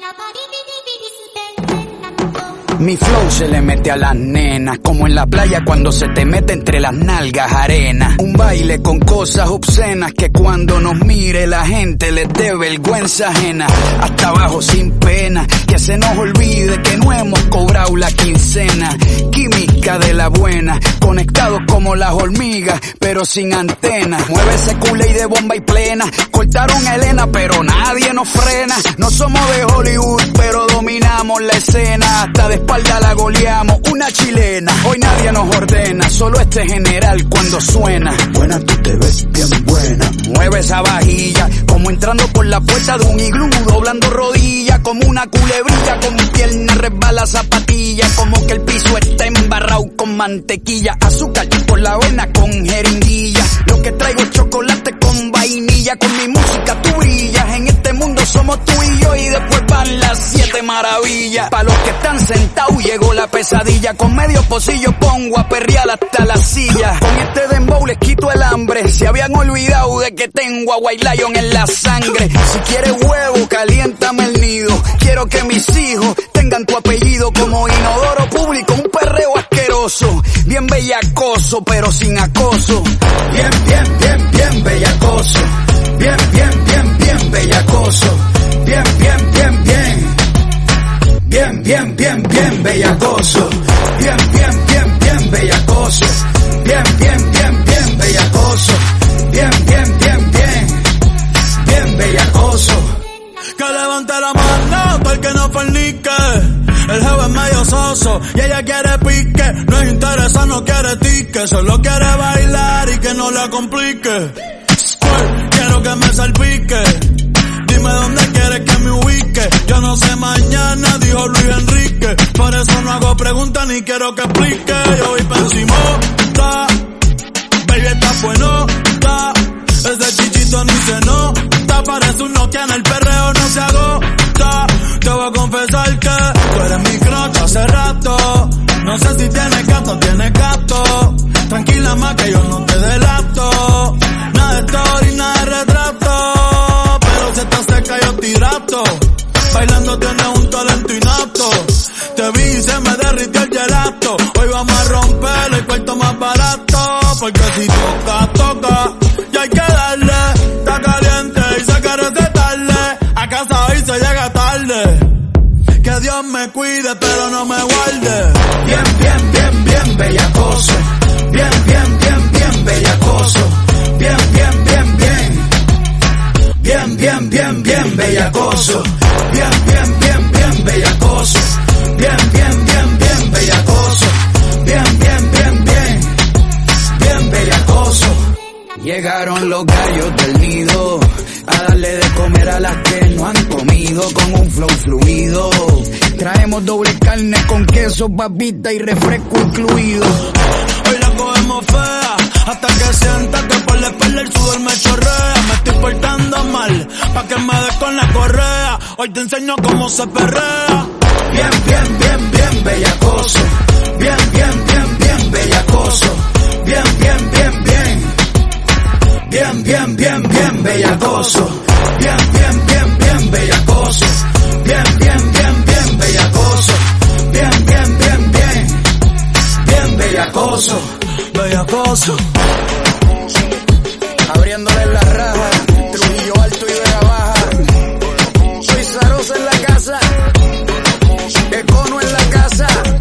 Nobody Mi flow se le mete a las nenas, como en la playa cuando se te mete entre las nalgas arena. Un baile con cosas obscenas que cuando nos mire la gente les dé vergüenza ajena. Hasta abajo sin pena, que se nos olvide que no hemos cobrado la quincena. Química de la buena, conectados como las hormigas, pero sin antena. Mueve ese culé y de bomba y plena. Cortaron a Elena, pero nadie nos frena. No somos de Hollywood, pero dominamos la escena. Hasta la goleamos, una chilena. Hoy nadie nos ordena, solo este general cuando suena. Buena, tú te ves bien buena. Mueve esa vajilla, como entrando por la puerta de un iglú, doblando rodillas, como una culebrilla, con mi pierna resbala zapatilla, como que el piso está embarrado con mantequilla, azúcar por la avena con jeringuilla. Lo que traigo es chocolate con vainilla, con mi música tú brillas. En este mundo somos tú y yo y después van las siete maravillas. Pa' los que están sentados llegó la pesadilla, con medio pocillo pongo a perrear hasta la silla. Con este dembow les quito el hambre, se habían olvidado de que tengo a White Lion en la sangre. Si quieres huevo, caliéntame el nido. Quiero que mis hijos tengan tu apellido como inodoro público, un perreo asqueroso, bien bellacoso, pero sin acoso. Bien, bien, bien, bien bellacoso. Bien, bien, bien, bien bellacoso. Bien, bien, bien, bien. Bien, bien, bien, bien bellacoso. Bien, bien, bien, bien bellacoso. Bien, bien, bien, bien levante la mano el que no fornique. El jefe es medio soso y ella quiere pique. No es interesa, no quiere tique. Solo quiere bailar y que no la complique. Quiero que me salpique. Dime dónde quieres que me ubique. Yo no sé mañana, dijo Luis Enrique. Por eso no hago preguntas ni quiero que explique. Yo voy pa' encimota. Baby, está bueno, está. Ese chichito ni se nota. Parece un Nokia en el no se agota. Te voy a confesar que tú eres mi crocha hace rato. No sé si tienes gato, tienes gato. Tranquila más que yo no te delato. Me cuide pero no me guarde. Bien, bien, bien, bien bellacoso. Bien, bien, bien, bien bellacoso. Bien, bien, bien, bien. Bien, bien, bien, bien bellacoso. Bien, bien, bien, bien bellacoso. Bien, bien, bien, bien bellacoso. Bien, bien, bien, bien. Bien bellacoso. Llegaron los gallos del nido a darle de comer a las que no han comido con un flow fluido. Traemos doble carne con queso, papita y refresco incluido. Hoy la cogemos fea, hasta que sienta que por la espalda el sudor me chorrea. Me estoy portando mal, pa' que me des con la correa. Hoy te enseño cómo se perrea. Bien, bien, bien, bien bellacoso. Bien, bien, bien, bien bellacoso. Bien, bien, bien, bien. Bien, bien, bien, bien bellacoso. Abriéndole la raja, Trujillo alto y Vega baja. Soy Sarosa en la casa, Econo en la casa.